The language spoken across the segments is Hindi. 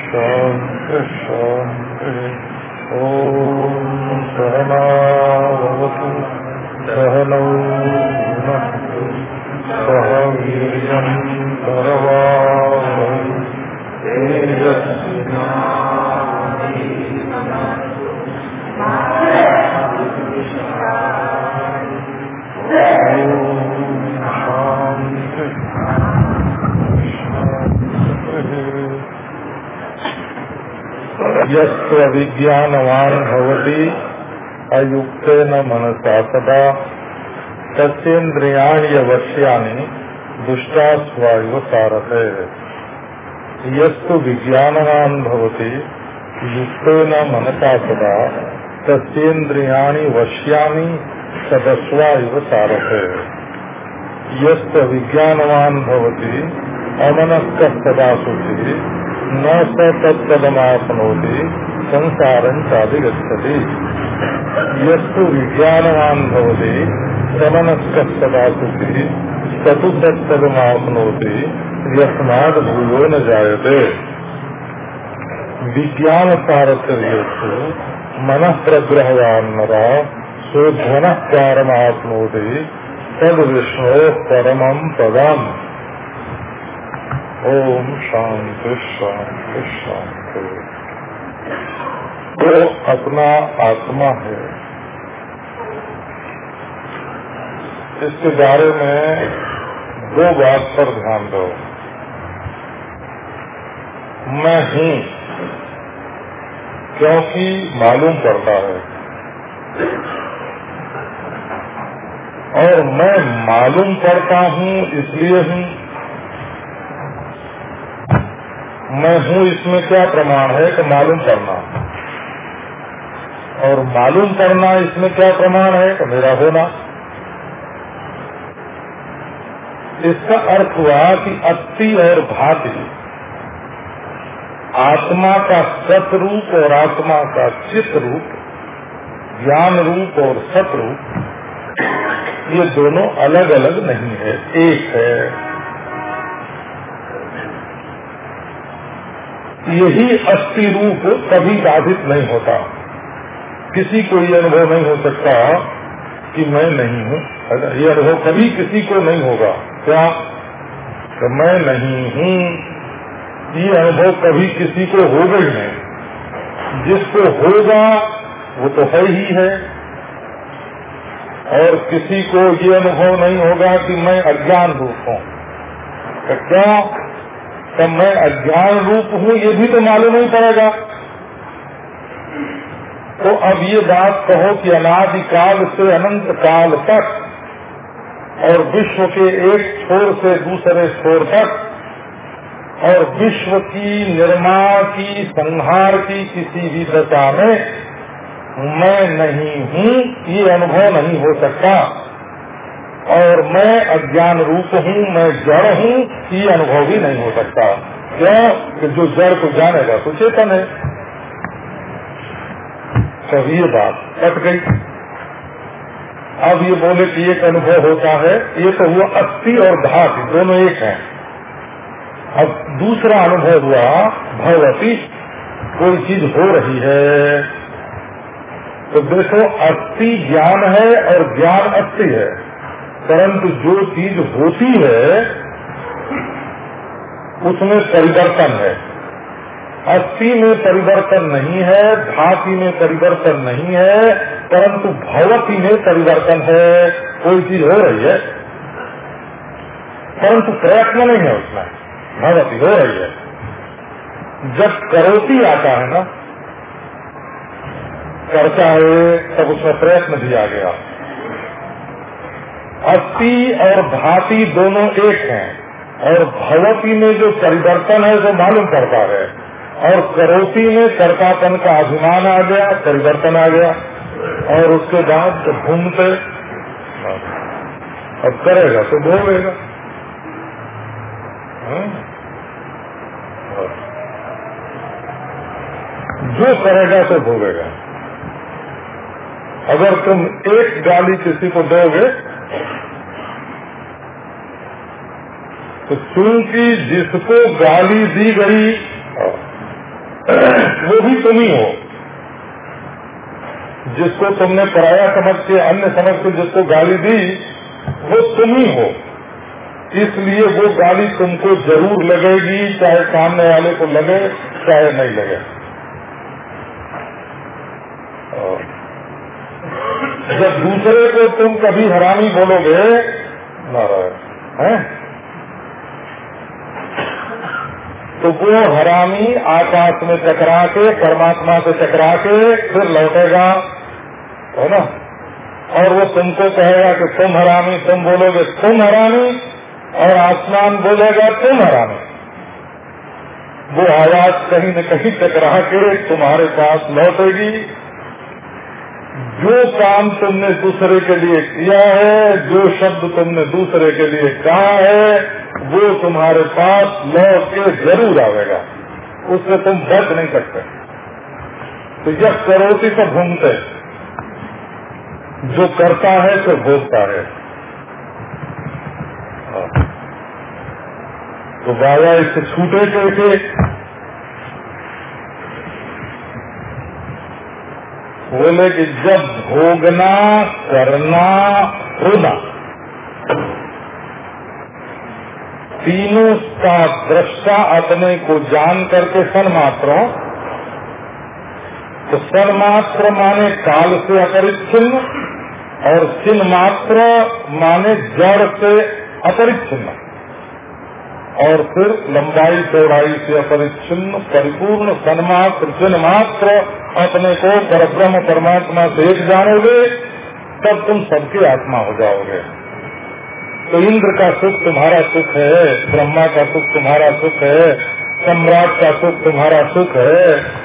शान्ति शान्ति सहनौ सह वीर्यम् करवावहै विज्ञानवान भवति, अयुक्तेन मनसा सदा। तस्ेन्द्रियाण्य वश्यानि दुष्टास्वायु सारथे। यस्तु विज्ञानवान भवति, युक्तेन मनसा सदा। तस्ेन्द्रियाणि वश्यानि सदस्वायु सारथे। यस्त विज्ञानवान भवति, अमनस्क सदा शुचि न स तत्पदमापनोति संसारं चाधिगच्छति यस्तु विज्ञानवान भवति समनस्क सदा शुचि सतु तत्पदमापनोति यस्माद भूयो न जायते। विज्ञान सारथ्यु मन प्रग्रहवान नरा सोध्वन कारमापनोति तद विष्णु परमं पदम। ओम शांति शांति शांति। तो अपना आत्मा है। इसके बारे में दो बात पर ध्यान दो। मैं हूँ, क्योंकि मालूम पड़ता है। और मैं मालूम पड़ता हूँ इसलिए हूँ मैं हूँ इसमें क्या प्रमाण है कि मालूम करना। और मालूम करना इसमें क्या प्रमाण है कि मेरा होना। इसका अर्थ हुआ कि अति और भाति, आत्मा का सत रूप और आत्मा का चित रूप ज्ञान रूप और सत रूप ये दोनों अलग अलग नहीं है, एक है। यही अस्थि रूप कभी बाधित नहीं होता। किसी को ये अनुभव नहीं हो सकता कि मैं नहीं हूँ। ये अनुभव कभी किसी को नहीं होगा, क्या? तो मैं नहीं हूँ। ये अनुभव कभी किसी को ही नहीं जिसको होगा, वो तो है ही है। और किसी को ये अनुभव नहीं होगा कि मैं अज्ञान रूप हूँ। तो क्या? तो मैं अज्ञान रूप हूँ, ये भी तो मालूम नहीं पड़ेगा। तो अब ये बात कहो कि अनादिकाल से अनंत काल तक और विश्व के एक छोर से दूसरे छोर तक और विश्व की निर्माण की, संहार की किसी भी दशा में मैं नहीं हूँ, ये अनुभव नहीं हो सकता। और मैं अज्ञान रूप हूँ, मैं जड़ हूँ, ये अनुभव भी नहीं हो सकता। क्यों? कि जो जड़ को जानेगा तो चेतन है। तब ये बात कट गई। अब ये बोले कि एक अनुभव होता है, ये तो हुआ अस्थि और धात दोनों एक हैं। अब दूसरा अनुभव हुआ भगवती कोई चीज़ हो रही है। तो देखो, अस्थि ज्ञान है और ज्ञान अस्थि है। परंतु जो चीज़ होती है, उसमें परिवर्तन है। अस्थि में परिवर्तन नहीं है धाति में परिवर्तन नहीं है, परंतु भवती में परिवर्तन है, कोई चीज़ हो रही है। परंतु प्रयत्न नहीं है उसमें भगवती हो रही है। जब करोती आता है ना, करता है, तब उसमें प्रयत्न भी आ गया। अस्थि और भाति दोनों एक हैं और भगवती में जो परिवर्तन है, वो मालूम पड़ता है। और करोती में कर्तापन का अभिमान आ गया, परिवर्तन आ गया। और उसके बाद तो घूमते। अब करेगा तो भोगेगा हाँ? जो करेगा तो भोगेगा अगर तुम एक गाली किसी को दोगे तो चूँकि जिसको गाली दी गई, वो भी तुम ही हो। जिसको तुमने पराया समझ के, अन्य समझ के जिसको गाली दी, वो तुम ही हो। इसलिए वो गाली तुमको ज़रूर लगेगी, चाहे सामने वाले को लगे, चाहे नहीं लगे। जब दूसरे को तुम कभी हरामी बोलोगे, नारायण, है? तो वो हरामी आकाश में चकरा के परमात्मा से चकरा के फिर लौटेगा, है ना? और वो तुमको कहेगा कि तुम हरामी, तुम बोलोगे, तुम हरामी, और आसमान बोलेगा, तुम हरामी. वो आवाज़ कहीं न कहीं टकरा के तुम्हारे पास लौटेगी। जो काम तुमने दूसरे के लिए किया है, जो शब्द तुमने दूसरे के लिए कहा है, वो तुम्हारे पास लौट के ज़रूर आवेगा। उससे तुम बच नहीं सकते। तो यह करोती तो घूमते जो करता है तो भोगता है। तो बाबा इससे छूटे कैसे? बोले कि जब भोगना, करना होना तीनों का दृष्टा अपने को जान करके सन्मात्र तो सन्मात्र माने काल से अपरिच्छिन्न और चिन्ह मात्र माने जड़ से अपरिच्छिन्न और फिर लंबाई चौड़ाई से अपरिच्छिन्न, परिपूर्ण सन्मात्र चिन्ह मात्र अपने को पर ब्रह्म परमात्मा से एक जानोगे, तब तुम सबके आत्मा हो जाओगे। तो इंद्र का सुख तुम्हारा सुख है, ब्रह्मा का सुख तुम्हारा सुख है, सम्राट का सुख तुम्हारा सुख है।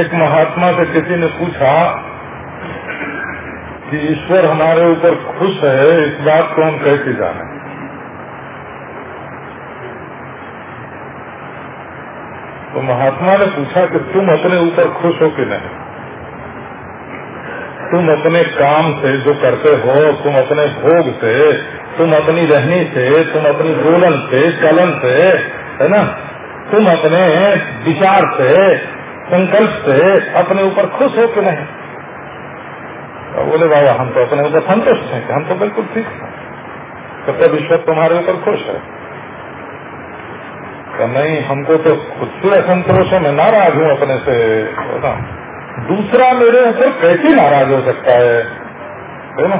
एक महात्मा से किसी ने पूछा कि ईश्वर हमारे ऊपर खुश है, इस बात को हम कैसे जाने? तो महात्मा ने पूछा कि तुम अपने ऊपर खुश हो कि नहीं? तुम अपने काम से जो करते हो, तुम अपने भोग से, तुम अपनी रहनी से, तुम अपनी बोलन से, चलन से, है ना? तुम अपने विचार से, संकल्प से अपने ऊपर खुश हो कि नहीं? तो बोले, बाबा, हम तो अपने ऊपर संतुष्ट हैं हम तो बिल्कुल ठीक हैं। तो तब ईश्वर तुम्हारे ऊपर खुश है। तो नहीं, हमको तो खुद से असंतोष है, मैं नाराज़ हूँ अपने से। ना दूसरा मेरे ऊपर कैसे नाराज़ हो सकता है? है ना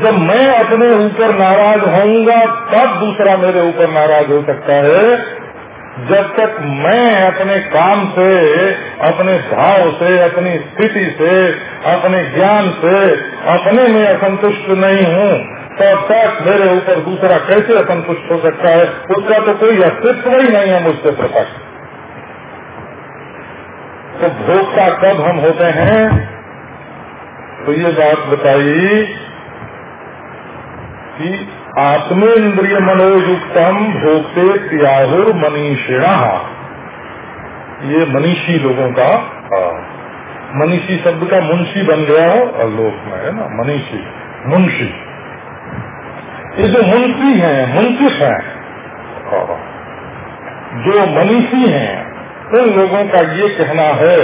जब मैं अपने ऊपर नाराज़ होऊँगा, तब दूसरा मेरे ऊपर नाराज़ हो सकता है। जब तक मैं अपने काम से, अपने भाव से, अपनी स्थिति से, अपने ज्ञान से, अपने में असंतुष्ट नहीं हूँ, तब तक मेरे ऊपर दूसरा कैसे असंतुष्ट हो सकता है? उसका तो कोई अस्तित्व ही नहीं है मुझसे प्रकट तो भोक्ता कब हम होते हैं? तो ये बात बताई कि आत्मेन्द्रिय मनोयुक्तम भोगते त्याहुर मनीषिणा। ये मनीषी लोगों का मनीषी शब्द का मुंशी बन गया हो लोक में, है ना, मनीषी, मुंशी। ये जो मुंशी हैं मुंशिफ हैं जो मनीषी हैं, उन लोगों का ये कहना है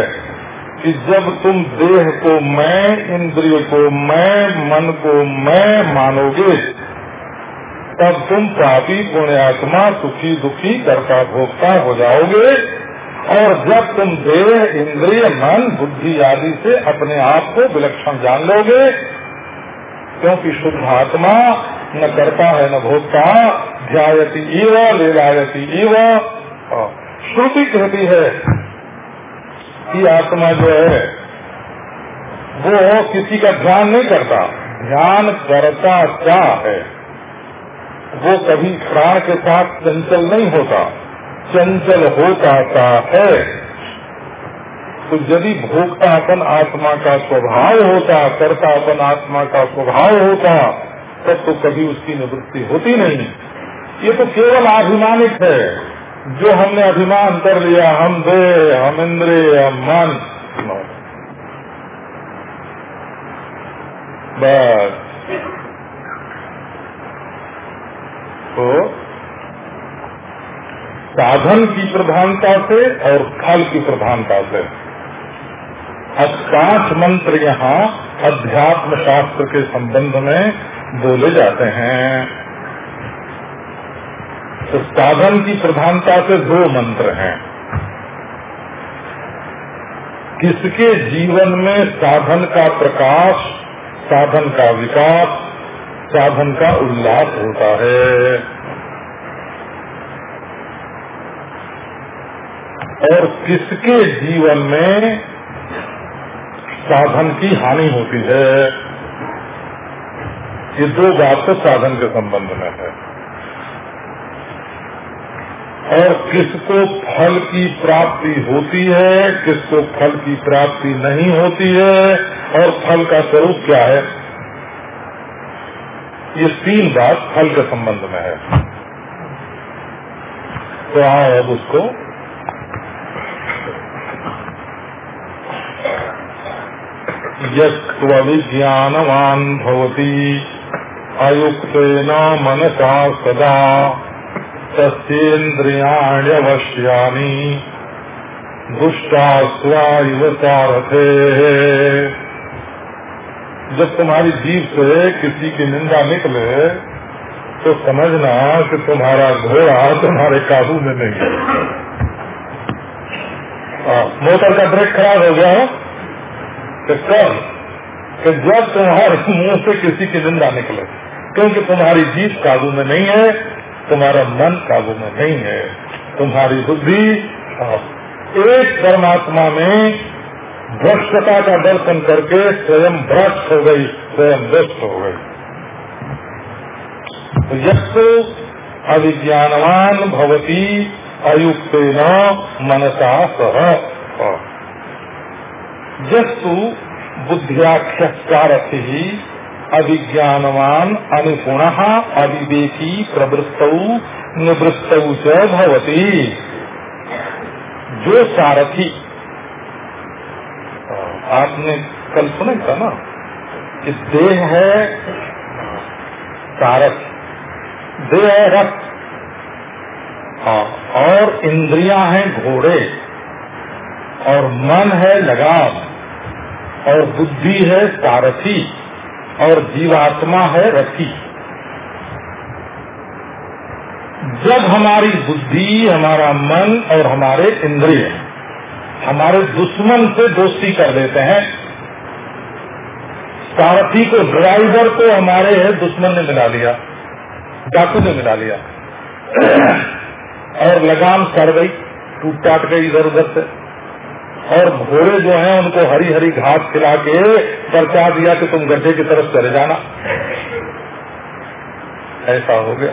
कि जब तुम देह को मैं, इंद्रिय को मैं, मन को मैं मानोगे तब तुम पापी, पुण्यात्मा, सुखी, दुखी, करता, भोक्ता हो जाओगे। और जब तुम देह, इंद्रिय, मन, बुद्धि आदि से अपने आप को विलक्षण जान लोगे, क्योंकि शुद्ध आत्मा न करता है, न भोगता ध्यायती इव, लीलायती इव। श्रुति कहती है की आत्मा जो है, वो किसी का ध्यान नहीं करता। ध्यान करता क्या है? वो कभी प्राण के साथ चंचल नहीं होता। चंचल हो होता है। तो यदि भोक्तापन आत्मा का स्वभाव होता, कर्तापन आत्मा का स्वभाव होता, तब तो कभी उसकी निवृत्ति होती नहीं। ये तो केवल अभिमानिक है। जो हमने अभिमान कर लिया, हम दे, हम इंद्रिय, हम मन। बस। तो साधन की प्रधानता से और फल की प्रधानता से। अब पाँच मंत्र यहाँ अध्यात्म शास्त्र के संबंध में बोले जाते हैं। तो साधन की प्रधानता से दो मंत्र हैं। किसके जीवन में साधन का प्रकाश, साधन का विकास साधन का उल्लास होता है। और किसके जीवन में साधन की हानि होती है? ये दो बात तो साधन के संबंध में है। और किसको फल की प्राप्ति होती है, किसको फल की प्राप्ति नहीं होती है, और फल का स्वरूप क्या है? ये तीन बात फल के संबंध में है। तो आओ अब उसको। यज्ञानवान भवती। अयुक्तेन मनसा सदा। तस्ेन्द्रियाण्यवश्यानि दुष्टास्वाइव सारथे। जब तुम्हारी जीव से किसी की निंदा निकले तो समझना कि तुम्हारा घोड़ा तुम्हारे काबू में नहीं है। मोटर का ब्रेक खराब हो गया कि कब कि जब तुम्हारे मुँह से किसी की निंदा निकले, क्योंकि तुम्हारी जीत काबू में नहीं है, तुम्हारा मन काबू में नहीं है, तुम्हारी बुद्धि एक परमात्मा में भ्रष्टता का दर्शन करके स्वयं भ्रष्ट हो गई, स्वयं व्यस्त हो गई। तो यस्तु अविज्ञानवान भवती अयुक्त न मनसा सह। जस्तु बुद्धियाख्यकारथि अभिज्ञानवान अनुगुण अविवेकी प्रवृत्त, निवृत्त भवती। जो सारथी आपने कल सुना था ना कि देह है सारथ देह है रथ हाँ और इंद्रियाँ हैं घोड़े, और मन है लगाम और बुद्धि है सारथी और जीवात्मा है रथी जब हमारी बुद्धि, हमारा मन और हमारे इंद्रिय हमारे दुश्मन से दोस्ती कर देते हैं। सारथी को ड्राइवर को हमारे दुश्मन ने मिला लिया, डाकू ने मिला लिया। और लगाम सड़ गई टूट टाट गई इधर उधर से। और घोड़े जो हैं, उनको हरी हरी घास खिला के परचा दिया कि तुम गड्ढे की तरफ़ चले जाना। ऐसा हो गया।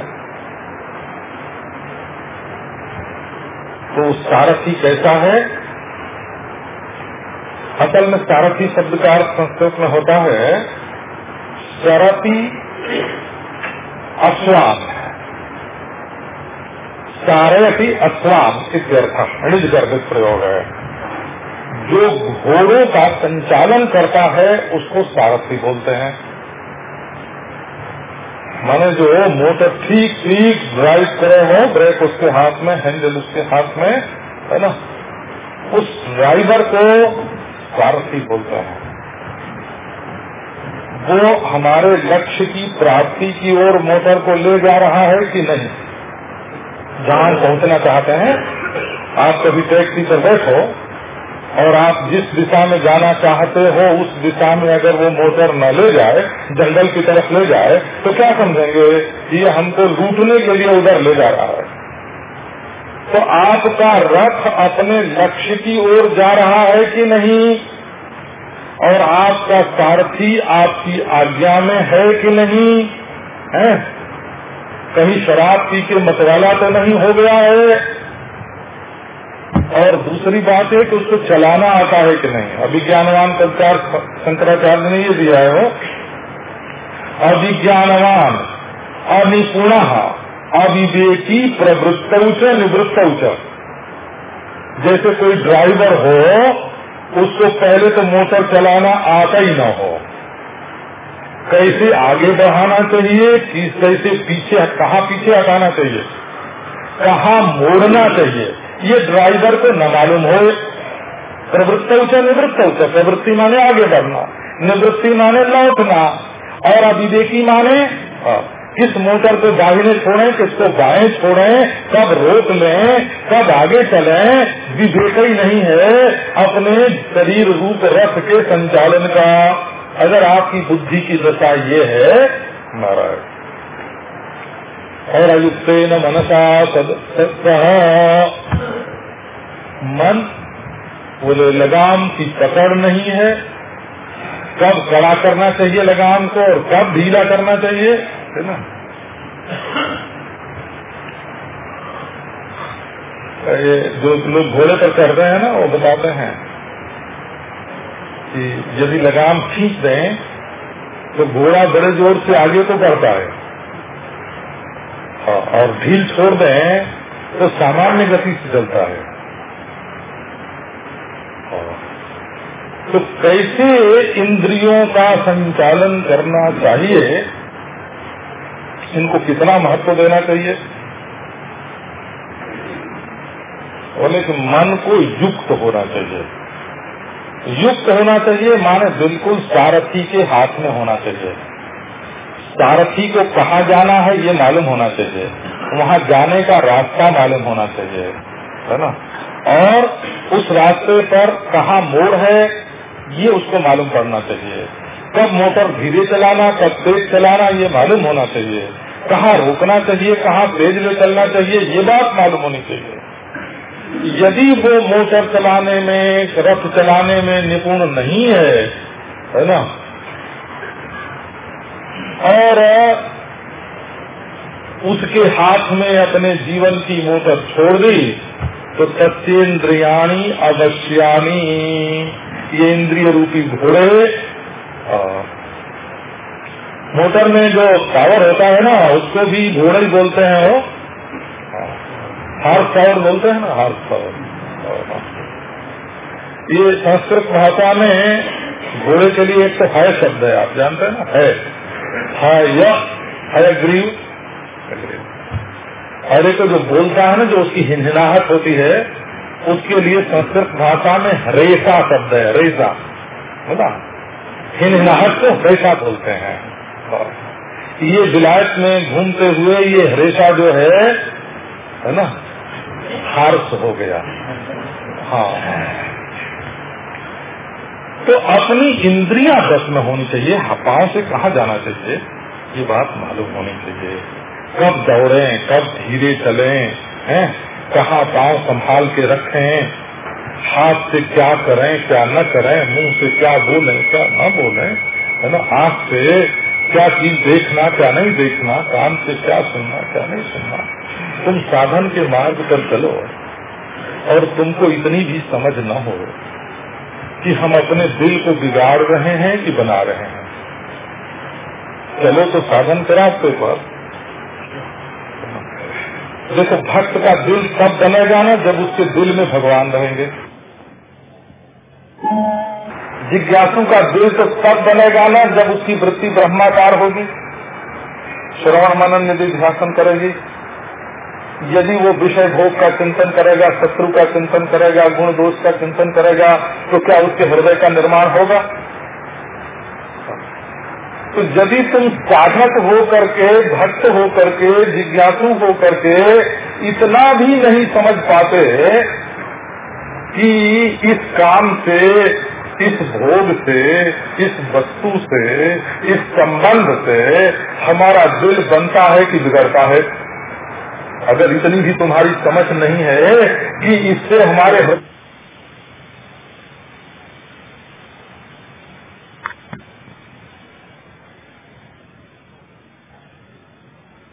तो सारथी कैसा है? असल में सारथी शब्द का अर्थ संस्कृत में होता है सरती अश्वाम सारथी अश्वाम इत्यर्थ अणिज गर्भित प्रयोग है। जो घोड़ों का संचालन करता है, उसको सारथी बोलते हैं। माने जो मोटर ठीक ठीक ड्राइव करे हो ब्रेक उसके हाथ में हैंडल उसके हाथ में, है ना? उस ड्राइवर को सारथी बोलते हैं। वो हमारे लक्ष्य की प्राप्ति की ओर मोटर को ले जा रहा है कि नहीं? जहाँ पहुँचना चाहते हैं, आप कभी टैक्सी पर बैठो और आप जिस दिशा में जाना चाहते हो, उस दिशा में अगर वो मोटर न ले जाए, जंगल की तरफ़ ले जाए तो क्या समझेंगे? ये हमको लूटने के लिए उधर ले जा रहा है। तो आपका रथ अपने लक्ष्य की ओर जा रहा है कि नहीं? और आपका सारथी आपकी आज्ञा में है कि नहीं? है? कहीं शराब पी के मतवाला तो नहीं हो गया है? और दूसरी बात है कि उसको चलाना आता है कि नहीं? अभिज्ञानवान कलचार शंकराचार्य ने ये दिया है वो। अभिज्ञानवान, अनिपुण। अविवेकी प्रवृत्त निवृत्त जैसे कोई ड्राइवर हो, उसको पहले तो मोटर चलाना आता ही न हो। कैसे आगे बढ़ाना चाहिए, किस पीछे, कहाँ पीछे हटाना चाहिए, कहाँ मोड़ना चाहिए, ये ड्राइवर को न मालूम हो। प्रवृत्त उच्च निवृत्त उच्च प्रवृत्ति माने आगे बढ़ना, निवृत्ति माने लौटना, और अविवेकी माने किस मोटर को दाहिने छोड़े, किसको बाएँ छोड़े, कब रोक लें, कब आगे चले, विवेक ही नहीं है अपने शरीर रूप रथ के संचालन का। अगर आपकी बुद्धि की दशा ये है महाराज और अयुक्त न मनसा मन, बोले, लगाम की पकड़ नहीं है कब कड़ा करना चाहिए लगाम को और कब ढीला करना चाहिए है ना? ये जो लोग घोड़े पर चढ़ते हैं ना वो बताते हैं कि यदि लगाम खींच दें तो घोड़ा बड़े ज़ोर से आगे तो बढ़ता है। और ढील छोड़ दें तो सामान्य गति से चलता हाँ, तो कैसे इंद्रियों का संचालन करना चाहिए, इनको कितना महत्व देना चाहिए? बोले कि मन को युक्त होना चाहिए। युक्त होना चाहिए माने बिल्कुल सारथी के हाथ में होना चाहिए। सारथी को कहा जाना है, ये मालूम होना चाहिए। वहाँ जाने का रास्ता मालूम होना चाहिए, है ना? और उस रास्ते पर कहा मोड़ है ये उसको मालूम पड़ना चाहिए। कब मोटर धीरे चलाना, कब तेज चलाना, ये मालूम होना चाहिए। कहाँ रोकना चाहिए, कहाँ तेज में चलना चाहिए, ये बात मालूम होनी चाहिए। यदि वो मोटर चलाने में, रथ चलाने में निपुण नहीं है है ना? और उसके हाथ में अपने जीवन की मोटर छोड़ दी तो सत्येन्द्रियाणी अवश्यानी ये इंद्रिय रूपी घोड़े मोटर में जो पावर होता है ना, उसको भी घोड़े ही बोलते हैं वो। हार्स पावर बोलते हैं ना हार्स पावर ये संस्कृत भाषा में घोड़े के लिए एक तो है शब्द है, आप जानते हैं ना? है। ग्रीव। और एक जो बोलता है ना, जो उसकी हिंहनाहट होती है उसके लिए संस्कृत भाषा में रेसा शब्द है, रेसा। बोला हिंहनाहट को रेसा बोलते हैं। ये विलायत में घूमते हुए ये हरेशा जो है है ना? हार्स हो गया। हाँ। तो अपनी इंद्रियाँ बस में होनी चाहिए। पाओ से कहा जाना चाहिए? ये बात मालूम होनी चाहिए। कब दौड़े, कब धीरे चले, हैं? कहाँ, पाँव संभाल के रखें, हाथ से क्या करें, क्या न करें, मुँह से क्या बोलें, क्या न बोलें, है ना? आँख से क्या चीज़ देखना, क्या नहीं देखना, कान से क्या सुनना, क्या नहीं सुनना। तुम साधन के मार्ग पर चलो और तुमको इतनी भी समझ न हो कि हम अपने दिल को बिगाड़ रहे हैं कि बना रहे हैं। चलो तो साधन के रास्ते पर देखो, भक्त का दिल तब बनेगा ना जब उसके दिल में भगवान रहेंगे। जिज्ञासु का दिल तो तब बनेगा ना जब उसकी वृत्ति ब्रह्माकार होगी। श्रवण मनन निधि ध्यान करेगी। यदि वो विषय भोग का चिंतन करेगा, शत्रु का चिंतन करेगा, गुण दोष का चिंतन करेगा तो क्या उसके हृदय का निर्माण होगा? तो यदि तुम साधक हो करके भक्त हो करके जिज्ञासु हो करके इतना भी नहीं समझ पाते कि इस काम से, इस भोग से, इस वस्तु से, इस संबंध से हमारा दिल बनता है कि बिगड़ता है। अगर इतनी भी तुम्हारी समझ नहीं है कि इससे हमारे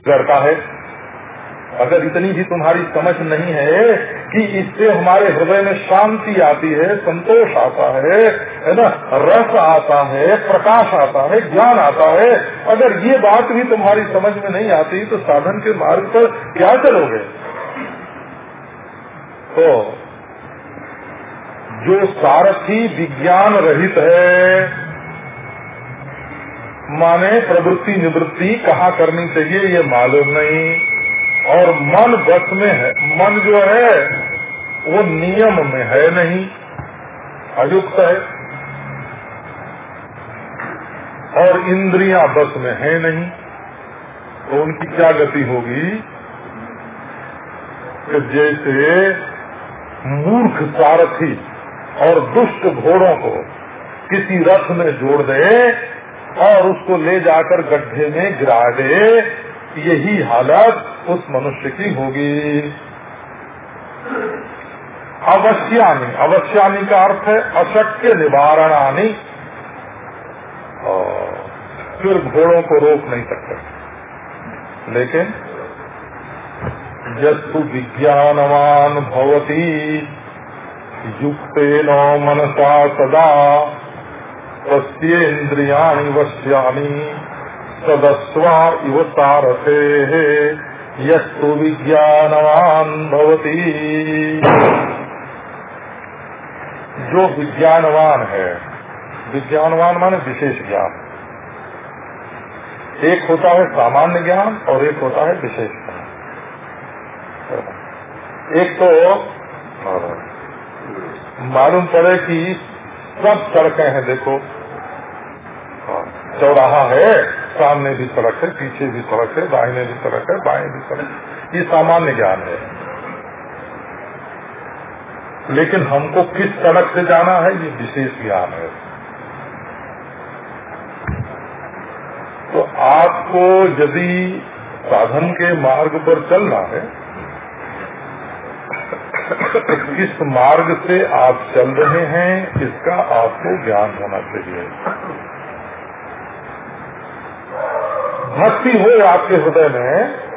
करता है। अगर इतनी भी तुम्हारी समझ नहीं है कि इससे हमारे हृदय में शांति आती है, संतोष आता है है ना? रस आता है, प्रकाश आता है, ज्ञान आता है। अगर ये बात भी तुम्हारी समझ में नहीं आती तो साधन के मार्ग पर क्या चलोगे? तो जो सारथी विज्ञान रहित है माने प्रवृत्ति निवृत्ति कहाँ करनी चाहिए, ये मालूम नहीं। और मन बस में है, मन जो है, वो नियम में है नहीं। अयुक्त है। और इंद्रियाँ बस में है नहीं। तो उनकी क्या गति होगी? कि जैसे मूर्ख सारथी और दुष्ट घोड़ों को किसी रथ में जोड़ दे और उसको ले जाकर गड्ढे में गिरा दे। यही हालत उस मनुष्य की होगी। अवश्यानी अवश्यानी का अर्थ है अशक्य निवारणानी। फिर घोड़ों को रोक नहीं सकते। लेकिन यस्तु विज्ञानवान भवती युक्त मनसा सदा तस्ेन्द्रियाणि वश्यानि सदस्वा इव सारथे यस्तु विज्ञानवान भवती। जो विज्ञानवान है, विज्ञानवान माने विशेष ज्ञान। एक होता है सामान्य ज्ञान और एक होता है विशेष ज्ञान। एक तो मालूम पड़े कि सब सड़कें हैं, देखो। चौराहा है, सामने भी सड़क है, पीछे भी सड़क है, दाहिने भी सड़क है, बाएँ भी सड़क ये सामान्य ज्ञान है। लेकिन हमको किस सड़क से जाना है, ये विशेष ज्ञान है। तो आपको यदि साधन के मार्ग पर चलना है किस मार्ग से आप चल रहे हैं, इसका आपको ज्ञान होना चाहिए। भक्ति हो आपके हृदय में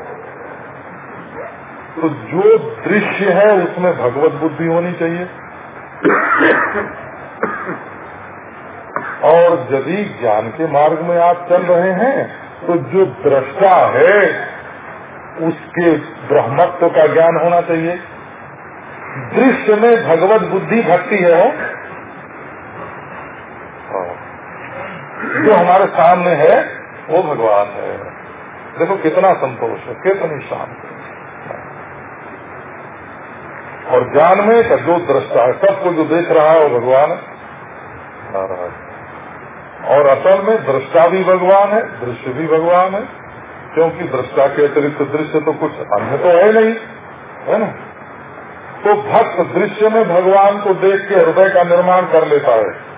तो जो दृश्य है उसमें भगवत बुद्धि होनी चाहिए। और यदि ज्ञान के मार्ग में आप चल रहे हैं तो जो दृष्टा है, उसके ब्रह्मत्व का ज्ञान होना चाहिए। दृश्य में भगवत बुद्धि भक्ति है। जो हमारे सामने है वो भगवान है। देखो कितना संतोष है, कितनी शांति और ज्ञान में का जो दृष्टा है। सबको जो देख रहा है वो भगवान है। और असल में दृष्टा भी भगवान है, दृश्य भी भगवान है, क्योंकि दृष्टा के अतिरिक्त दृश्य तो कुछ अन्य तो है नहीं, है ना? तो भक्त दृश्य में भगवान को देख के हृदय का निर्माण कर लेता है।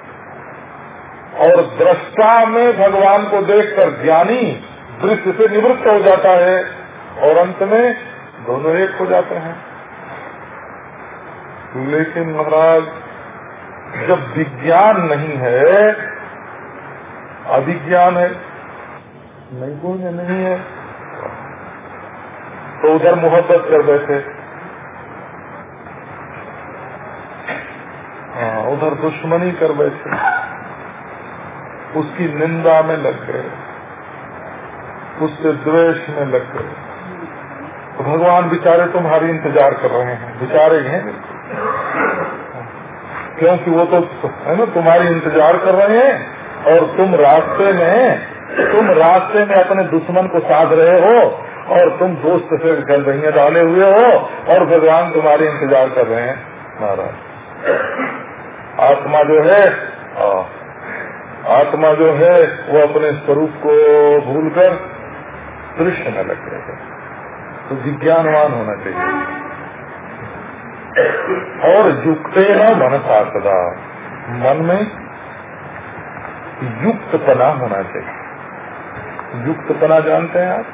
और दृष्टा में भगवान को देखकर ज्ञानी दृश्य से निवृत्त हो जाता है और अंत में दोनों एक हो जाते हैं। लेकिन महाराज, जब विज्ञान नहीं है अभिज्ञान है, नहीं कोई नहीं है तो उधर मोहब्बत कर बैठे। हाँ उधर दुश्मनी कर बैठे। उसकी निंदा में लग गए, उससे द्वेष में लग गए। तो भगवान बेचारे तुम्हारी इंतज़ार कर रहे हैं, बेचारे हैं। क्योंकि वो तो है ना, तुम्हारी इंतज़ार कर रहे हैं और तुम रास्ते में, तुम रास्ते में अपने दुश्मन को साध रहे हो और तुम दोस्त से रही डाले हुए हो और भगवान तुम्हारे इंतज़ार कर रहे हैं महाराज आत्मा जो है आत्मा जो है, वो अपने स्वरूप को भूलकर दृश्य में लग रहे तो विज्ञानवान होना चाहिए। और युक्त न मन सदा। मन में युक्त पना होना चाहिए। युक्त पना जानते हैं आप?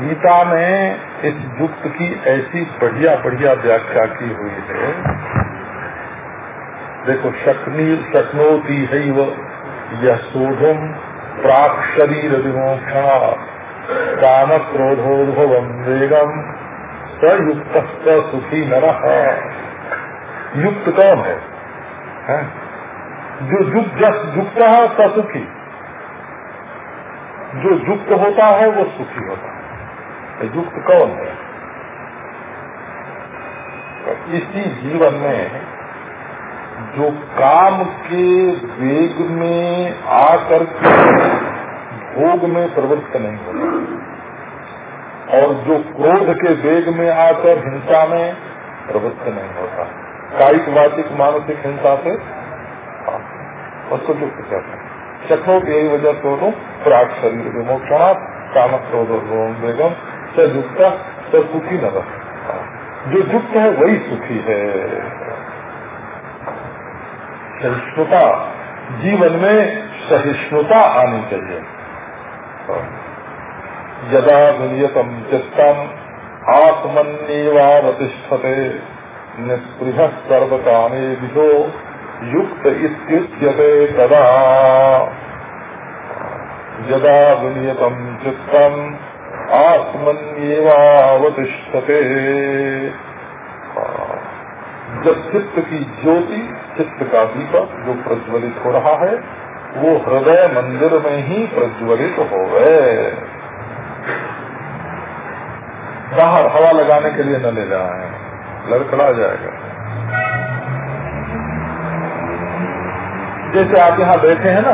गीता में इस युक्त की ऐसी बढ़िया बढ़िया व्याख्या की हुई है। देखो शक्नी शक्नोती है यह शोधम प्राक शरीर विमोक्षा काम क्रोधोद्भव वेगम सयुक्त सुखी न युक्त कौन है, है? जो युक्त जस युक्त है सुखी। जो युक्त होता है वो सुखी होता है। युक्त कौन है? तो इसी जीवन में जो काम के वेग में आकर के भोग में प्रवृत्त नहीं होता। और जो क्रोध के वेग में आकर हिंसा में प्रवृत्त नहीं होता। कायिक वाचिक मानसिक हिंसा से कहते हैं चक्रों की यही वजह से होता प्राग शरीर विमोक्षणा काम क्रोध वेगम, स युक्त सुखी न जो युक्त है, वही सुखी है। सहिष्णुता, जीवन में सहिष्णुता आनी चाहिए। यदा विनियतम चित्तम, आत्मन्यवावतिष्ठते निस्पृह सर्वकामे विधो युक्त इत्युच्यते तदा। यदा विनियतम चित्तम, आत्मन्यवावतिष्ठते। जब चित्त की ज्योति चित्त का दीपक जो प्रज्वलित हो रहा है, वो हृदय मंदिर में ही प्रज्वलित हो गए। बाहर हवा लगाने के लिए न ले जाए, लड़खड़ा जाएगा। जैसे आप यहाँ बैठे हैं ना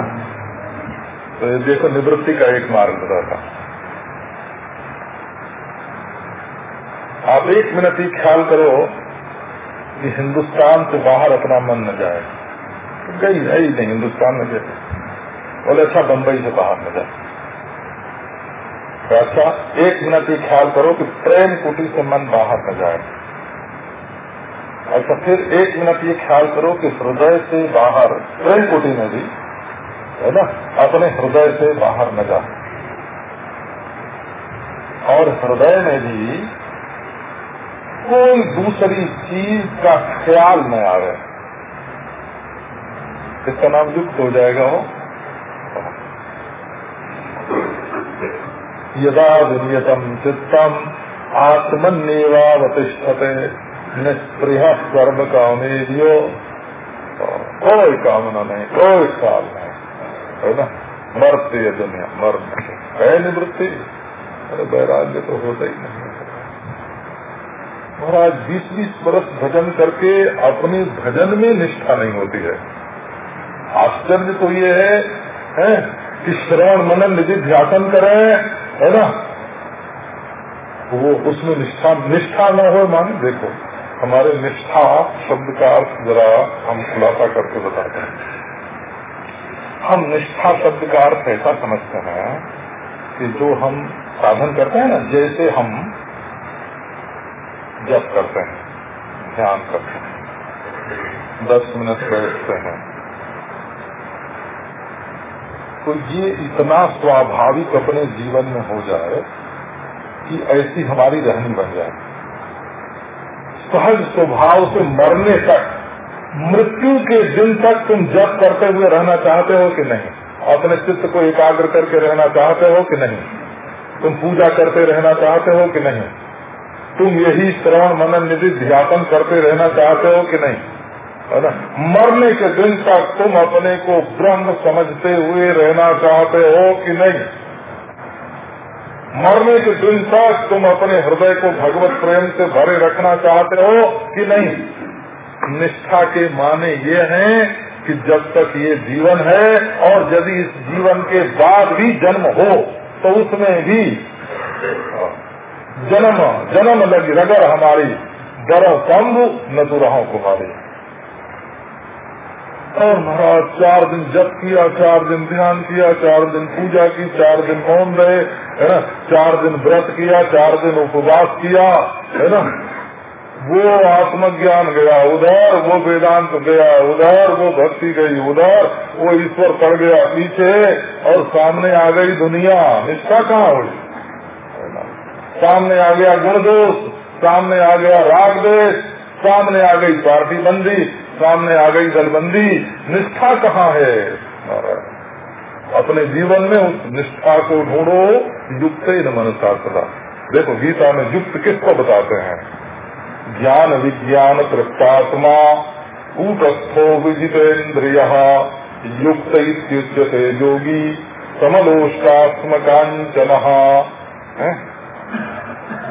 तो देखो निवृत्ति का एक मार्ग बताता आप एक मिनट ही ख्याल करो कि हिंदुस्तान से बाहर अपना मन न जाए। गई है ही नहीं हिंदुस्तान में जैसे। बोले अच्छा बम्बई से बाहर न जाए। तो अच्छा एक मिनट ये ख्याल करो कि प्रेम कुटी से मन बाहर न जाए। अच्छा फिर एक मिनट ये ख्याल करो कि हृदय से बाहर, प्रेम कुटी में भी, है ना, अपने हृदय से बाहर न जाए। और हृदय में भी कोई दूसरी चीज़ का ख्याल न आवे। इसका नाम युक्त हो जाएगा वो। यदा विनियतम चित्तम आत्मन्यवावतिष्ठते निष्प्रिय सर्व कामेरियो कोई कामना नहीं, कोई ख्याल नहीं, है ना? मरती है दुनिया मर है निवृत्ति? अरे वैराग्य तो होता ही नहीं महाराज बीस बीस बरस भजन करके अपने भजन में निष्ठा नहीं होती है। आश्चर्य तो ये है, है कि श्रवण मनन निधि ध्यान करें है ना? वो उसमें निष्ठा निष्ठा न हो माने देखो हमारे निष्ठा शब्द का अर्थ जरा हम खुलासा करके बताते हैं। हम निष्ठा शब्द का अर्थ ऐसा समझते हैं कि जो हम साधन करते हैं ना जैसे हम जप करते हैं, ध्यान करते हैं। दस मिनट बैठते हैं। तो ये इतना स्वाभाविक अपने जीवन में हो जाए कि ऐसी हमारी रहनी बन जाए। सहज स्वभाव से मरने तक, मृत्यु के दिन तक तुम जप करते हुए रहना चाहते हो कि नहीं? अपने चित्त को एकाग्र करके रहना चाहते हो कि नहीं? तुम पूजा करते रहना चाहते हो कि नहीं? तुम यही श्रवण मनन निधि ध्यान करते रहना चाहते हो कि नहीं? है ना? मरने के दिन तक तुम अपने को ब्रह्म समझते हुए रहना चाहते हो कि नहीं? मरने के दिन तक तुम अपने हृदय को भगवत प्रेम से भरे रखना चाहते हो कि नहीं? निष्ठा के माने ये हैं कि जब तक ये जीवन है और यदि इस जीवन के बाद भी जन्म हो तो उसमें भी जन्म जन्म लगी रगर हमारी। डरो कम्ब न तो रहो कुमारी और महाराज, चार दिन जप किया, चार दिन ध्यान किया, चार दिन पूजा की, चार दिन मौन रहे, है ना? चार दिन व्रत किया, चार दिन उपवास किया, है ना? वो आत्मज्ञान गया, उधर वो वेदांत गया, उधर वो भक्ति गई, उधर वो ईश्वर पड़ गया, पीछे और सामने आ गई दुनिया। निष्ठा कहाँ हुई? सामने आ गया गुण दोष सामने आ गया राग देश सामने आ गई पार्टी बंदी सामने आ गई दलबंदी। निष्ठा कहाँ है? अपने जीवन में उस निष्ठा को ढूंढो, युक्त ही न मनसा सदा। देखो, गीता में युक्त किसको बताते हैं? ज्ञान विज्ञान तृप्तात्मा कूटस्थो विजितेन्द्रिय, युक्त इत्युच्यते योगी समलोष्टात्मकांचन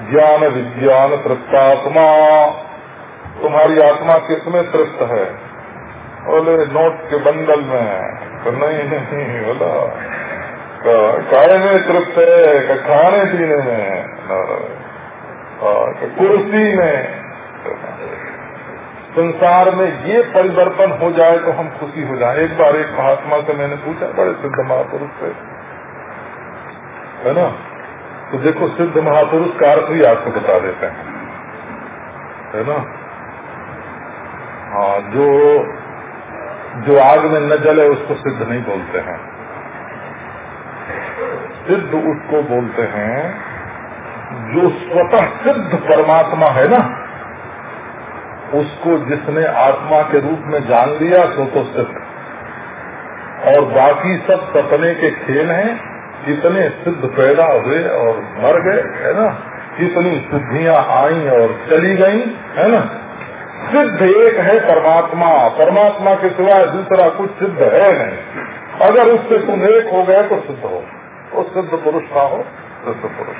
ज्ञान विज्ञान तृप्तात्मा। तुम्हारी आत्मा किसमें तृप्त है? बोले, नोट के बंडल में। तो नहीं नहीं, बोला काय में तृप्त है? खाने पीने में? कुर्सी में। संसार में ये परिवर्तन हो जाए तो हम खुशी हो जाए। एक बार एक महात्मा से मैंने पूछा, बड़े सिद्ध महापुरुष से है ना? तो देखो सिद्ध महापुरुष का अर्थ भी आपको बता देते हैं। है ना? हाँ जो जो आग में न जले उसको सिद्ध नहीं बोलते हैं। सिद्ध उसको बोलते हैं जो स्वतः सिद्ध परमात्मा है ना, उसको जिसने आत्मा के रूप में जान लिया, सो तो सिद्ध। और बाकी सब सपने के खेल हैं कितने सिद्ध पैदा हुए और मर गए, है ना? कितनी सिद्धियाँ आई और चली गई, है ना? सिद्ध एक है परमात्मा। परमात्मा के सिवाय दूसरा कुछ सिद्ध है नहीं। अगर उससे तुम एक हो गए तो सिद्ध हो। तो सिद्ध पुरुष का हो सिद्ध पुरुष।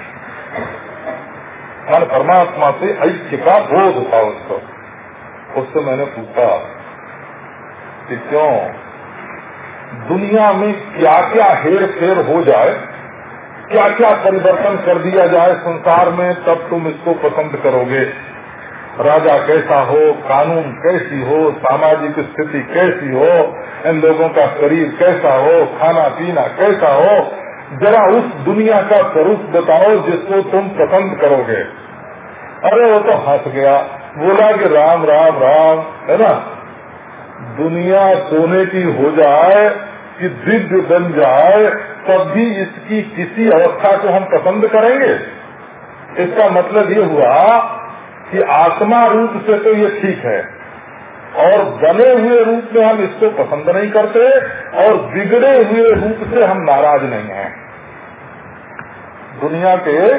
परमात्मा से ऐक्य का बोध था उसको। उससे मैंने पूछा कि क्यों? दुनिया में क्या क्या हेर फेर हो जाए क्या क्या परिवर्तन कर दिया जाए संसार में, तब तुम इसको पसंद करोगे। राजा कैसा हो, कानून कैसी हो, सामाजिक स्थिति कैसी हो, इन लोगों का शरीर कैसा हो खाना पीना कैसा हो, जरा उस दुनिया का स्वरूप बताओ जिसको तुम पसंद करोगे। अरे, वो तो हंस गया। बोला कि राम राम राम, है ना? दुनिया सोने की हो जाए, कि दिव्य बन जाए, तब भी इसकी किसी अवस्था को हम पसंद करेंगे। इसका मतलब ये हुआ कि आत्मा रूप से तो ये ठीक है, और बने हुए रूप में हम इसको पसंद नहीं करते, और बिगड़े हुए रूप से हम नाराज़ नहीं हैं। दुनिया के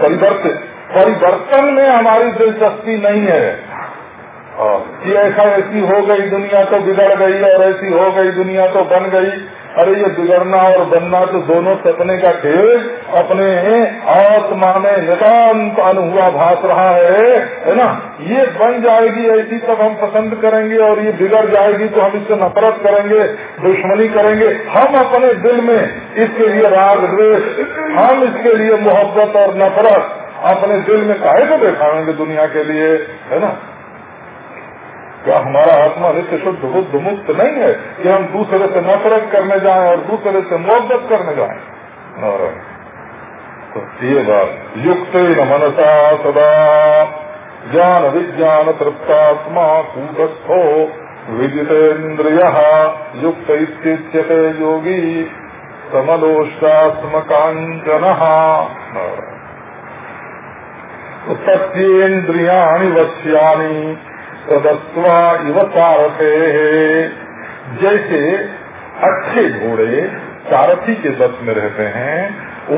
परिवर्तित परिवर्तन में हमारी दिलचस्पी नहीं है। कि ऐसा ऐसी हो गई दुनिया तो बिगड़ गई और ऐसी हो गई दुनिया तो बन गई। अरे ये बिगड़ना और बनना तो दोनों सपने का खेल अपने आत्मा में नितान्त अनुभवा भास रहा है है ना? ये बन जाएगी, ऐसी तब हम पसंद करेंगे और ये बिगड़ जाएगी तो हम इससे नफरत करेंगे, दुश्मनी करेंगे। हम अपने दिल में इसके लिए राग, द्वेष, हम इसके लिए मोहब्बत और नफरत अपने दिल में काहे को दिखाएँगे दुनिया के लिए, है ना? क्या हमारा आत्मा नित्य शुद्ध, बुद्ध मुक्त नहीं है, कि हम दूसरे से नफरत करने जाएँ और दूसरे से मोहब्बत करने जाएँ। तो ये बात युक्त न मनसा सदा। ज्ञान विज्ञान तृप्तात्मा कूटस्थो विजितेन्द्रिय युक्त योगी समलोष्टात्मकांचन सत्येन्द्रियाणि वश्यानि सदस्वा इव सारथे जैसे अच्छे घोड़े सारथी के बस में रहते हैं,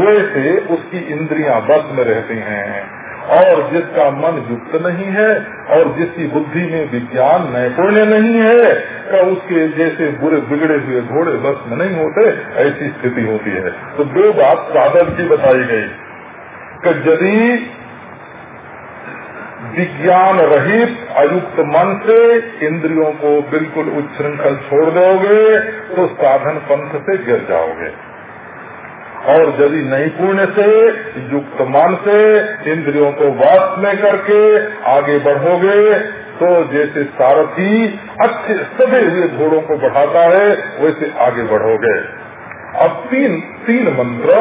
वैसे उसकी इंद्रियाँ बस में रहती हैं। और जिसका मन युक्त नहीं है और जिसकी बुद्धि में विज्ञान नैपुण्य नहीं है का उसके जैसे बुरे बिगड़े हुए घोड़े बस में नहीं होते, ऐसी स्थिति होती है। तो दो बात साधन की बताई गई कि यदि विज्ञान रहित अयुक्त मन से इंद्रियों को बिल्कुल उच्छृंखल छोड़ दोगे तो साधन पंथ से गिर जाओगे। और यदि नैपुण्य से, युक्त मन से इंद्रियों को वास में करके आगे बढ़ोगे तो जैसे सारथी अच्छे सभी हुए घोड़ों को बढ़ाता है, वैसे आगे बढ़ोगे। अब तीन तीन मंत्र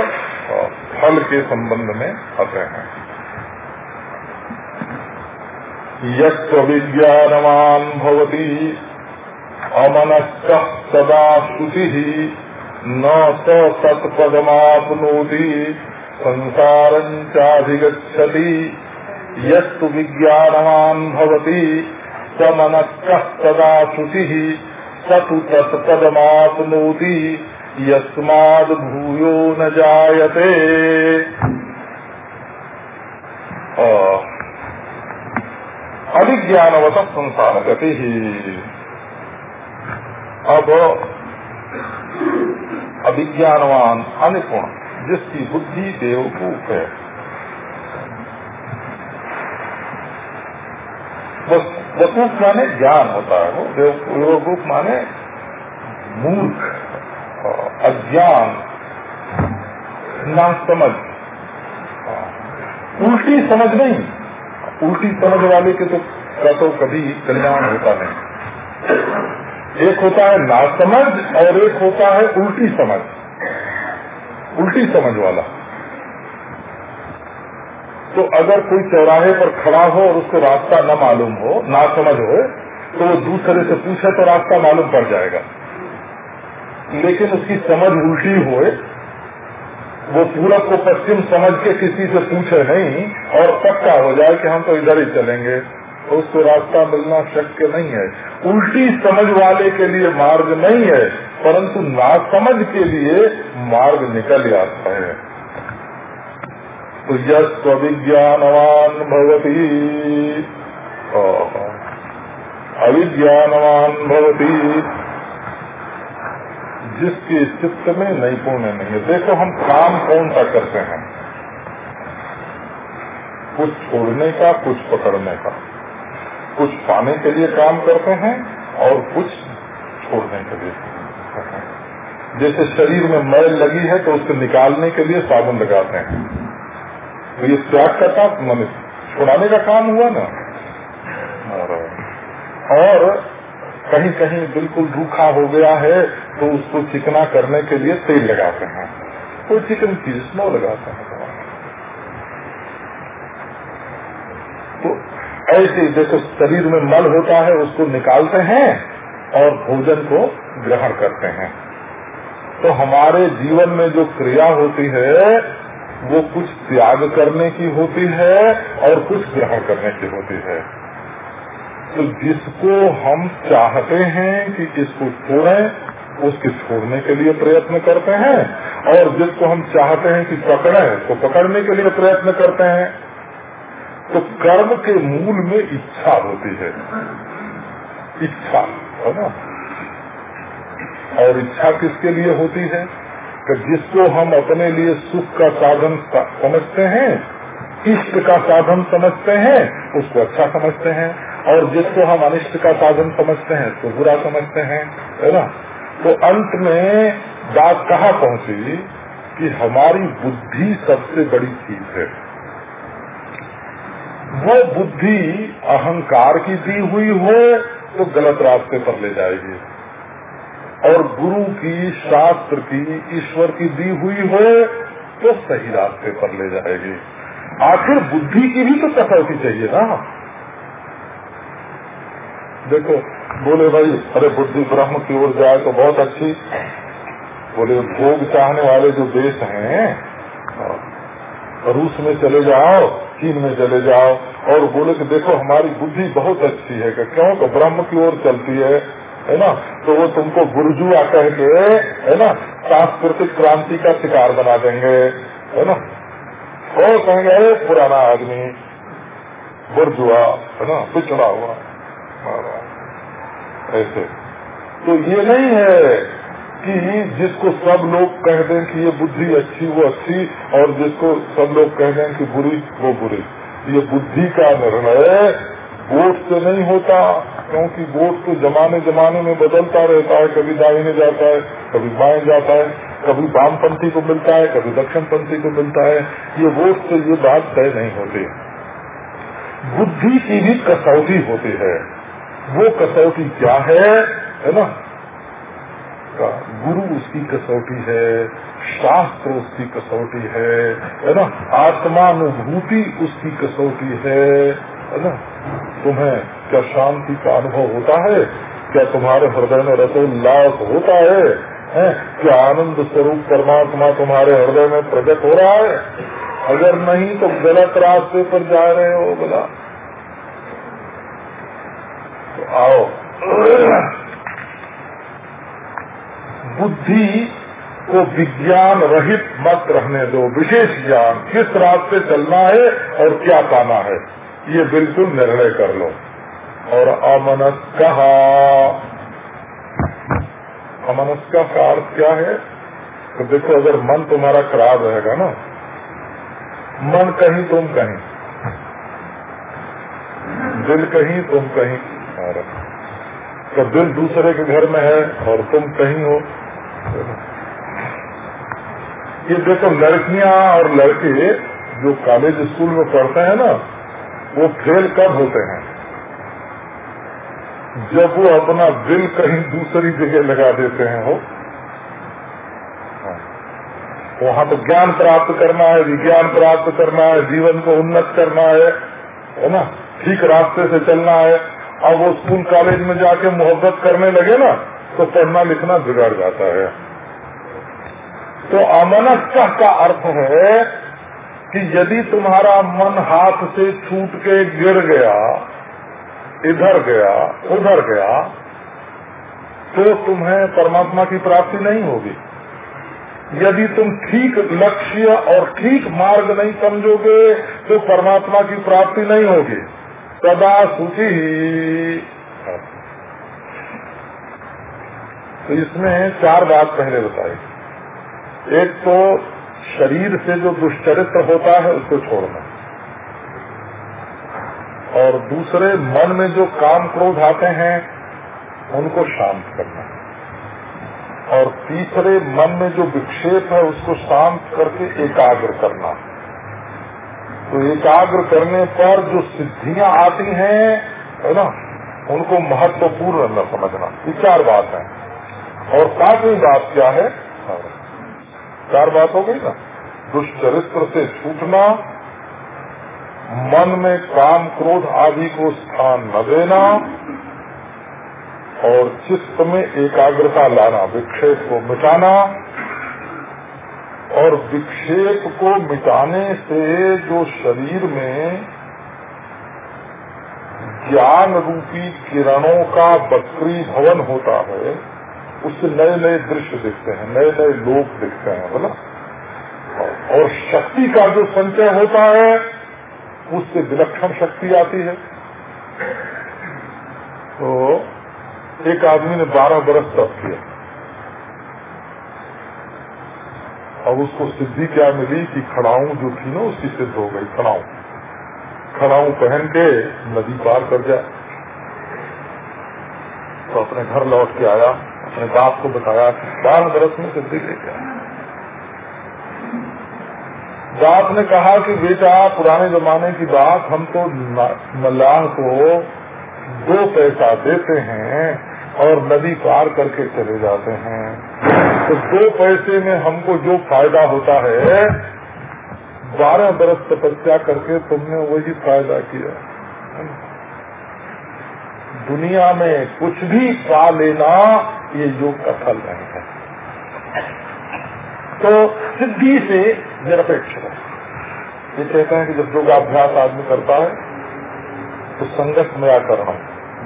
फल के संबंध में आते हैं। यत्र विज्ञानवान् भवति सदा श्रुतिः, न स सत्पदमाप्नोति। संसारञ्चाधिगच्छति यस्तु विज्ञानवान् भवति। समनः तदा शुचिः स तु तत्पदमाप्नोति। यस्माद् भूयो न जायते। अभिज्ञानवत संसार गति। ही अब अभिज्ञानवान अनिपुण, जिसकी बुद्धि बेवकूफ़ है। वकूफ माने ज्ञान होता है वो बेवकूफ़ माने मूर्ख, अज्ञान ना समझ उल्टी समझ नहीं। उल्टी समझ वाले के तो का तो कभी कल्याण होता नहीं। एक होता है ना समझ और एक होता है उल्टी समझ। उल्टी समझ वाला। तो अगर कोई चौराहे पर खड़ा हो और उसको रास्ता न मालूम हो ना समझ हो तो वो दूसरे से पूछे तो रास्ता मालूम पड़ जाएगा। लेकिन उसकी समझ उल्टी होए वो पूरब को पश्चिम समझ के किसी से पूछे नहीं और पक्का हो जाए कि हम तो इधर ही चलेंगे। तो उसको रास्ता मिलना शक्य नहीं है। उल्टी समझ वाले के लिए मार्ग नहीं है, परंतु नासमझ के लिए मार्ग निकल जाता है। तो यश अविज्ञानवान भवती अविज्ञानवान भवती। जिसके चित्त में नैपुण्य नहीं है। देखो, हम काम कौन सा करते हैं? कुछ छोड़ने का, कुछ पकड़ने का। कुछ पाने के लिए काम करते हैं और कुछ छोड़ने के लिए जैसे शरीर में मैल लगी है तो उसको निकालने के लिए साबुन लगाते हैं। तो ये त्याग का काम, मैंने छुड़ाने का काम हुआ ना? और कहीं कहीं बिल्कुल रूखा हो गया है तो उसको चिकना करने के लिए तेल लगाते हैं। कोई तो चिकन चीज़ स्नो लगाते हैं। तो ऐसे जैसे शरीर में मल होता है, उसको निकालते हैं और भोजन को ग्रहण करते हैं। तो हमारे जीवन में जो क्रिया होती है, वो कुछ त्याग करने की होती है और कुछ ग्रहण करने की होती है। तो जिसको हम चाहते हैं कि इसको छोड़ें, उसके छोड़ने के लिए प्रयत्न करते हैं। और जिसको हम चाहते हैं कि पकड़े तो पकड़ने के लिए प्रयत्न करते हैं। तो कर्म के मूल में इच्छा होती है। इच्छा, है ना? और इच्छा किसके लिए होती है? कि जिसको हम अपने लिए सुख का साधन समझते हैं, इष्ट का साधन समझते हैं, उसको अच्छा समझते हैं। और जिसको हम अनिष्ट का साधन समझते हैं, उसको बुरा समझते हैं, है ना? तो अंत में बात कहाँ पहुँची? कि हमारी बुद्धि सबसे बड़ी चीज़ है। वो बुद्धि अहंकार की दी हुई हो तो गलत रास्ते पर ले जाएगी। और गुरु की, शास्त्र की, ईश्वर की दी हुई हो तो सही रास्ते पर ले जाएगी। आखिर बुद्धि की भी तो कसौटी चाहिए ना। देखो, बोले भाई, अरे बुद्धि ब्रह्म की ओर जाए तो बहुत अच्छी। बोले, भोग चाहने वाले जो देश हैं रूस में चले जाओ, चीन में चले जाओ, और बोले कि देखो, हमारी बुद्धि बहुत अच्छी है क्यों? तो ब्रह्म की ओर चलती है है ना? तो वो तुमको बुर्जुआ कह के, है ना, सांस्कृतिक क्रांति का शिकार बना देंगे, है ना? और कहेंगे, अरे, पुराना आदमी, बुर्जुआ, है ना, पिछड़ा हुआ ऐसे। तो ये नहीं है कि जिसको सब लोग कह दें कि ये बुद्धि अच्छी, वो अच्छी, और जिसको सब लोग कह दें कि बुरी, वो बुरी। ये बुद्धि का निर्णय वोट से नहीं होता, क्योंकि वोट तो जमाने जमाने में बदलता रहता है। कभी दाहिने जाता है, कभी बाएँ जाता है, कभी वामपंथी को मिलता है, कभी दक्षिणपंथी को मिलता है। ये वोट से ये बात तय नहीं होती। बुद्धि की भी कसौटी होती है। वो कसौटी क्या है? है ना? का गुरु उसकी कसौटी है, शास्त्र उसकी कसौटी है है ना? आत्मानुभूति उसकी कसौटी है है ना? तुम्हें क्या शांति का अनुभव होता है? क्या तुम्हारे हृदय में रसोल्लास होता है? है? क्या आनंद स्वरूप परमात्मा तुम्हारे हृदय में प्रकट हो रहा है? अगर नहीं तो गलत रास्ते पर जा रहे हो, बोला। तो आओ। बुद्धि को विज्ञान रहित मत रहने दो। विशेष ज्ञान, किस रास्ते चलना है और क्या पाना है, ये बिल्कुल निर्णय कर लो। और अमनस कहा अमनस्का का अर्थ क्या है? तो देखो, अगर मन तुम्हारा खराब रहेगा ना, मन कहीं तुम कहीं, दिल कहीं तुम कहीं तो दिल दूसरे के घर में है और तुम कहीं हो। ये देखो, लड़कियाँ और लड़के जो कॉलेज स्कूल में पढ़ते हैं ना, वो फेल कब होते हैं? जब वो अपना दिल कहीं दूसरी जगह लगा देते हो हाँ। वहाँ तो ज्ञान प्राप्त करना है, विज्ञान प्राप्त करना है, जीवन को उन्नत करना है है ना? ठीक रास्ते से चलना है। अब वो स्कूल कॉलेज में जाके मोहब्बत करने लगे ना तो पढ़ना लिखना बिगड़ जाता है। तो अमनस्क का अर्थ है कि यदि तुम्हारा मन हाथ से छूट के गिर गया, इधर गया, उधर गया तो तुम्हें परमात्मा की प्राप्ति नहीं होगी। यदि तुम ठीक लक्ष्य और ठीक मार्ग नहीं समझोगे तो परमात्मा की प्राप्ति नहीं होगी। सदा सुखी। तो इसमें चार बात पहले बताई। एक तो शरीर से जो दुष्चरित्र होता है, उसको छोड़ना। और दूसरे, मन में जो काम क्रोध आते हैं, उनको शांत करना। और तीसरे, मन में जो विक्षेप है, उसको शांत करके एकाग्र करना। तो एकाग्र करने पर जो सिद्धियाँ आती हैं, है ना, उनको महत्वपूर्ण न समझना। ये चार बात है। और पांचवी बात क्या है? चार बात हो गई ना। दुष्चरित्र से छूटना, मन में काम क्रोध आदि को स्थान न देना, और चित्त में एकाग्रता लाना, विक्षेप को मिटाना और विक्षेप को मिटाने से जो शरीर में ज्ञान रूपी किरणों का बकरी भवन होता है, उससे नए नए दृश्य दिखते हैं, नए नए लोग दिखते हैं बोला और शक्ति का जो संचय होता है, उससे विलक्षण शक्ति आती है। तो एक आदमी ने बारह बरस तप किया। अब उसको सिद्धि क्या मिली कि खड़ाऊ जो थी ना उसकी सिद्ध हो गई, खड़ाऊ। खड़ाऊ पहन के नदी पार कर जाए तो अपने घर लौट के आया, अपने बाप को बताया कि बारह बरस में सिद्धि लेके आया बाप ने कहा कि बेटा, पुराने जमाने की बात, हम तो मल्लाह को दो पैसा देते हैं और नदी पार करके चले जाते हैं। तो दो पैसे में हमको जो फ़ायदा होता है, बारह बरस तपस्या करके तुमने वही फ़ायदा किया। दुनिया में कुछ भी पा लेना, ये योग का फल नहीं है। तो सिद्धि से निरपेक्ष है। ये कहते हैं कि जब योगाभ्यास आदमी करता है तो संगत में करना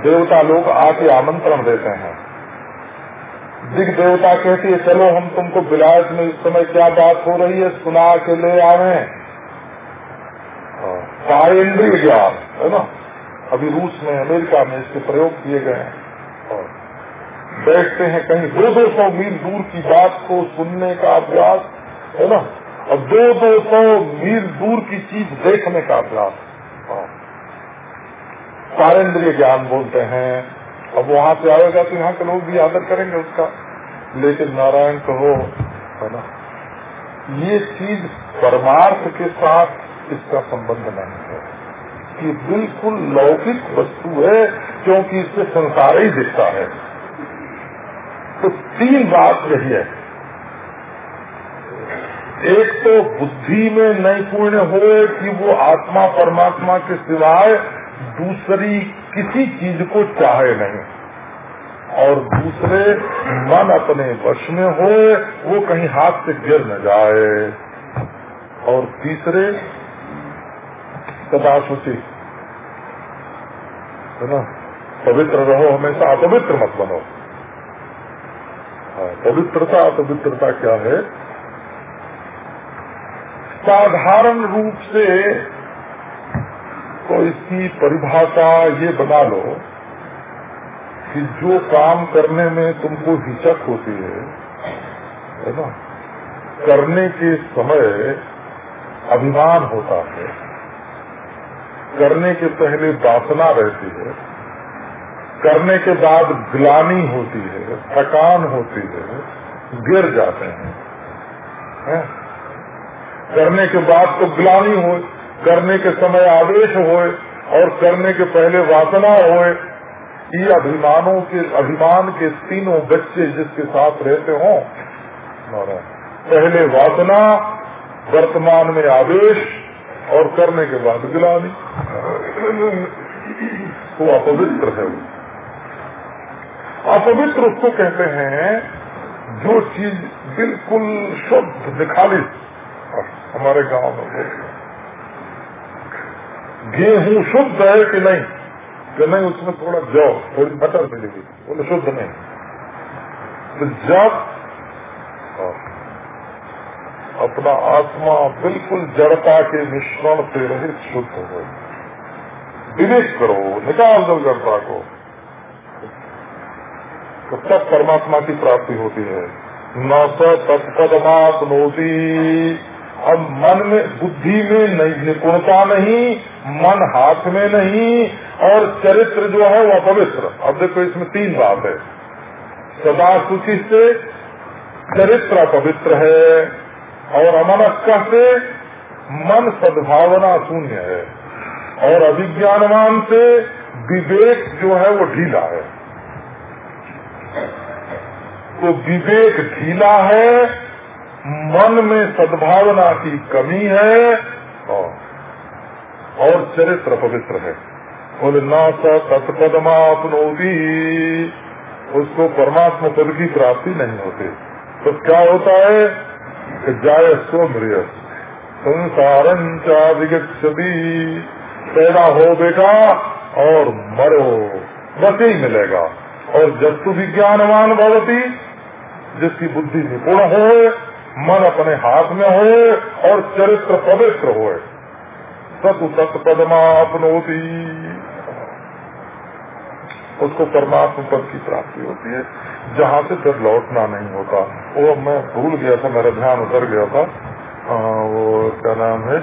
देवता लोग आके आमंत्रण देते हैं। दिग देवता कहती है, चलो, हम तुमको विलायत में इस समय क्या बात हो रही है, सुना के ले आवे। इंद्रिय ज्ञान, है ना? अभी रूस में, अमेरिका में इसके प्रयोग किए गए हैं। बैठते हैं कहीं दो दो सौ मील दूर की बात को सुनने का अभ्यास, है ना? और दो दो सौ मील दूर की चीज़ देखने का अभ्यास। सारेंद्रीय ज्ञान बोलते हैं अब वहाँ से आएगा तो यहाँ के लोग भी आदर करेंगे उसका। लेकिन नारायण कहो, है ना, ये चीज़ परमार्थ के साथ इसका संबंध नहीं है। ये बिल्कुल लौकिक वस्तु है, क्योंकि इससे संसार ही दिखता है। तो तीन बात रही है। एक तो बुद्धि में नैपुण्य हो कि वो आत्मा परमात्मा के सिवाय दूसरी किसी चीज़ को चाहे नहीं। और दूसरे मन अपने वश में हो वो कहीं हाथ से गिर न जाए। और तीसरे सदा शुचि है ना? पवित्र रहो हमेशा अपवित्र मत बनो। हाँ, पवित्रता अपवित्रता क्या है? साधारण रूप से तो इसकी परिभाषा ये बना लो कि जो काम करने में तुमको हिचक होती है है ना? करने के समय अभिमान होता है। करने के पहले वासना रहती है। करने के बाद ग्लानी होती है, थकान होती है, गिर जाते हैं। है? करने के बाद तो ग्लानी हो करने के समय आवेश होए और करने के पहले वासना होए, ये अभिमानों के, अभिमान के तीनों बच्चे जिसके साथ रहते हो पहले वासना, वर्तमान में आवेश और करने के बाद गिलानी। तो अपवित्र है वो। अपवित्र उसको कहते हैं जो चीज़ बिल्कुल शुद्ध निखालित हमारे गाँव में गेहूँ शुद्ध है कि नहीं? कि नहीं उसमें थोड़ा जौ थोड़ी मटर मिलेगी बोले शुद्ध नहीं। तो जब अपना आत्मा बिल्कुल जड़ता के मिश्रण से रहित शुद्ध हो, विवेक करो, निकाल दो जड़ता को। तो तब परमात्मा की प्राप्ति होती है। न तत्पदमापनोती अब मन में, बुद्धि में नहीं, निपुणता नहीं मन हाथ में नहीं और चरित्र जो है वो पवित्र। अब देखो इसमें तीन बात है। सदा सूची से चरित्र पवित्र है और अमनस्क से मन सद्भावना शून्य है और अभिज्ञानवान से विवेक जो है वो ढीला है। तो विवेक ढीला है, मन में सद्भावना की कमी है और चरित्र पवित्र है। बोले, न तत्पदमापनोती। उसको परमात्मा पद की प्राप्ति नहीं होती। तो क्या होता है? जाय स्वमृय चादिगछति पैदा हो बेटा और मरो। बस ही मिलेगा। और जब तू विज्ञानवान भगवती जिसकी बुद्धि निपुण हो, मन अपने हाथ में हो और चरित्र पवित्र हो। सत सत्पदमा अपनोती उसको परमात्मा पद की प्राप्ति होती है। जहाँ से फिर लौटना नहीं होता। वो मैं भूल गया था मेरा ध्यान उतर गया था। आ, वो क्या नाम है?